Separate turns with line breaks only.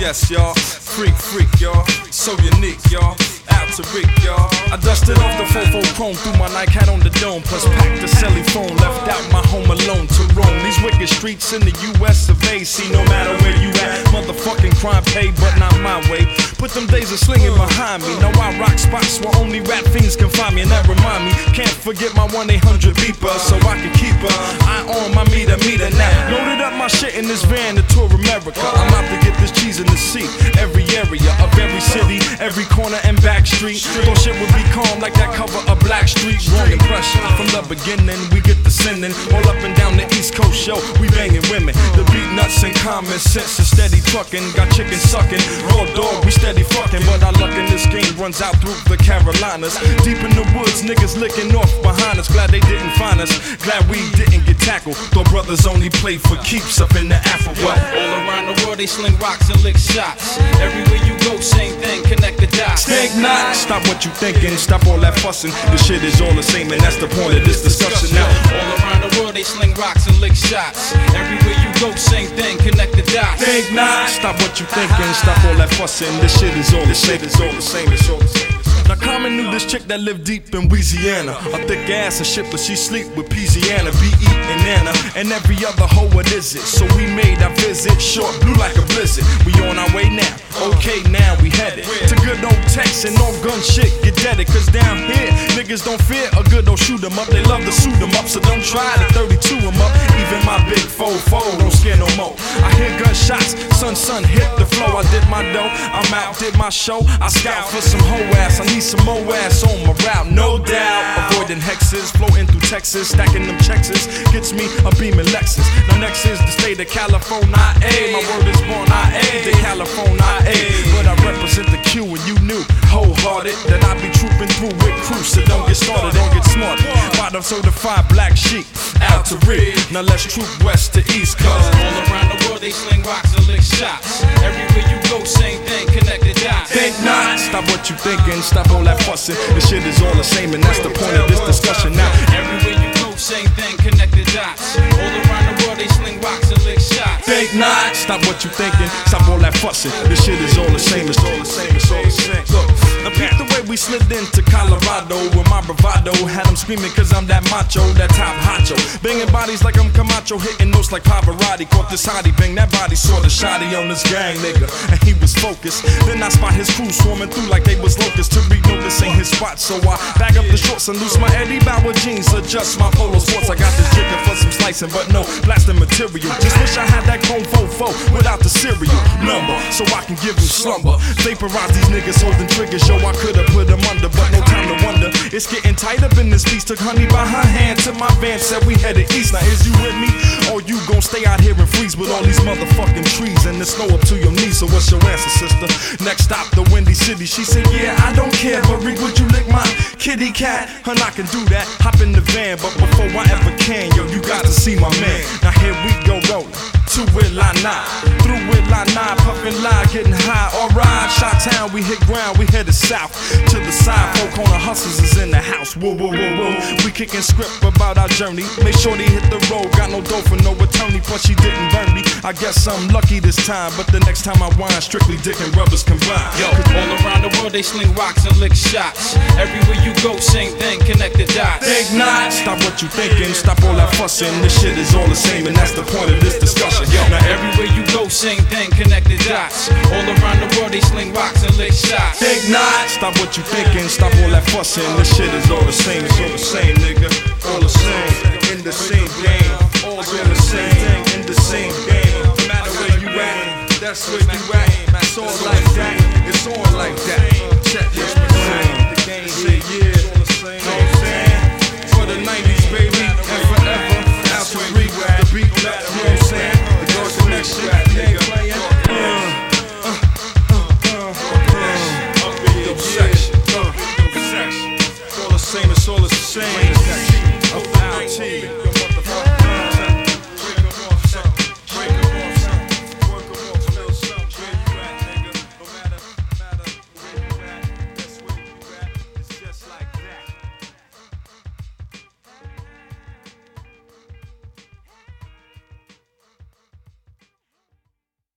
yes, y'all. Freak, freak, y'all. So unique, y'all. Out to Rick, y'all. I dusted off the fofo chrome threw my Nike hat on the dome. Plus packed the celly phone, left out my home alone to roam. These wicked streets in the US of A. See, no matter where you at, motherfucking crime pay, but not my way. Put them days of slinging behind me. Now I rock spots where only rap fiends can find me, and that remind me. Can't forget my 1 800 beeper, so I can keep her. I on my meter, meter now. Loaded up my shit in this van to tour America. I'm out to get this cheese in the sea. Every area of every city, every corner and back street. Thought shit would be calm like that cover of Blackstreet. Wrong impression from the beginning. We get the sending all up and down the East Coast show. We banging women. The Beatnuts and common sense is steady trucking. Got chicken sucking. Raw dog, we steady fucking. But our luck in this game runs out through the Carolinas. Deep in the woods, niggas licking off behind us. Glad they didn't find us. Glad we didn't get tackled. Though brothers only play for keeps up in the Afro.
All around the world they sling rocks and lick shots. Everywhere you go, same thing, connect the dots.
Think not. Stop what you thinking. Stop all that fussing. This shit is all the same, and that's the point of this discussion. Now,
All around the world they sling rocks and lick shots. Everywhere you go, same thing, connect the dots.
think not. Stop what you thinking. Stop all that fussing. This shit is all the same. It's all the same. It's all the same. Now Common knew this chick that lived deep in Louisiana. A thick ass and shit, but she sleep with Peasiana, B.E. and Anna, and every other hoe. What is it? So we made our visit short, blue like a blizzard. We on our way now. Okay, now we headed to good and no gun shit. Get deaded, cause down here niggas don't fear a good old shoot 'em up. They love to suit 'em up, so don't try to 32 'em up. Even my big foe foe don't scare no more. I hear gunshots, son son hit the flow. I did my dough, I'm out, did my show. I scout for some hoe ass. I need some more ass on my route, no doubt. Avoiding hexes, floating through Texas, stacking them Texas. Gets me a beaming Lexus. Now next is the state of California. A. My word is born I A. The California A. But I represent the Q certified black sheep out to rig. Now let's troop west to east, cuz.
All around the world they sling rocks and lick shots. Everywhere you go, same thing, connect the dots.
Think not. Stop what you thinking. Stop all that fussing. This shit is all the same, and that's the point of this discussion now.
Everywhere you go, same thing, connect the dots. All around the world they sling rocks and lick shots.
Think not. Stop what you thinking. Stop all that fussing. This shit is all the same. It's all the same. It's all the same. Look, now peep the way we slid into Colorado with my bravado. Had them screaming cause I'm that macho, that top honcho. Banging bodies like I'm Camacho, hitting notes like Pavarotti. Caught this hottie, bang that body, saw the shotty on this gang nigga. And he was focused. Then I spot his crew swarming through like they was locusts. To read, no, this ain't his spot. So I bag up the shorts and loose my Eddie Bauer jeans. Adjust my polo sports. I got this chicken for some slicing, but no blasting material. Just wish I had that chrome fofo without the serial number. So I can give him slumber. Vaporize these niggas holding triggers. Yo, I could've put them under, but no time to wonder. It's getting tight up in this piece. Took honey by her hand to my van, said we headed east. Now is you with me? Or you gon' stay out here and freeze with all these motherfucking trees and the snow up to your knees? So what's your answer, sister? Next stop, the Windy City. She said, Yeah, I don't care, but Rick, would you lick my kitty cat? And I can do that. Hop in the van, but before I ever can, yo, you got to see my man. Now here we go rolling. To it, line nine. Through it, line nine. Puffin' line, getting high. Shot town, we hit ground, we headed south. To the side, folk on the hustlers is in the house. Whoa, whoa, whoa, whoa. We kicking script about our journey. Make sure they hit the road. Got no dough for no attorney, but she didn't burn me. I guess I'm lucky this time, but the next time I whine, strictly dick and rubbers combined.
Yo, all around the world they sling rocks and lick shots. Everywhere you go, same thing, connect the dots.
Not. Stop what you thinking. Stop all that fussing. This shit is all the same, and that's the point of this discussion. Yo,
Now everywhere you go, same thing, connect the dots. All around the world they sling rocks and lick shots.
think not. Stop what you thinking. Stop all that fussing. This shit is all the same. It's all the same, nigga. All the same. In the same game. All the same thing. In the same game. No matter where you at, that's where you at. It's all like that. It's all like that. Check this machine. Say yeah. Know what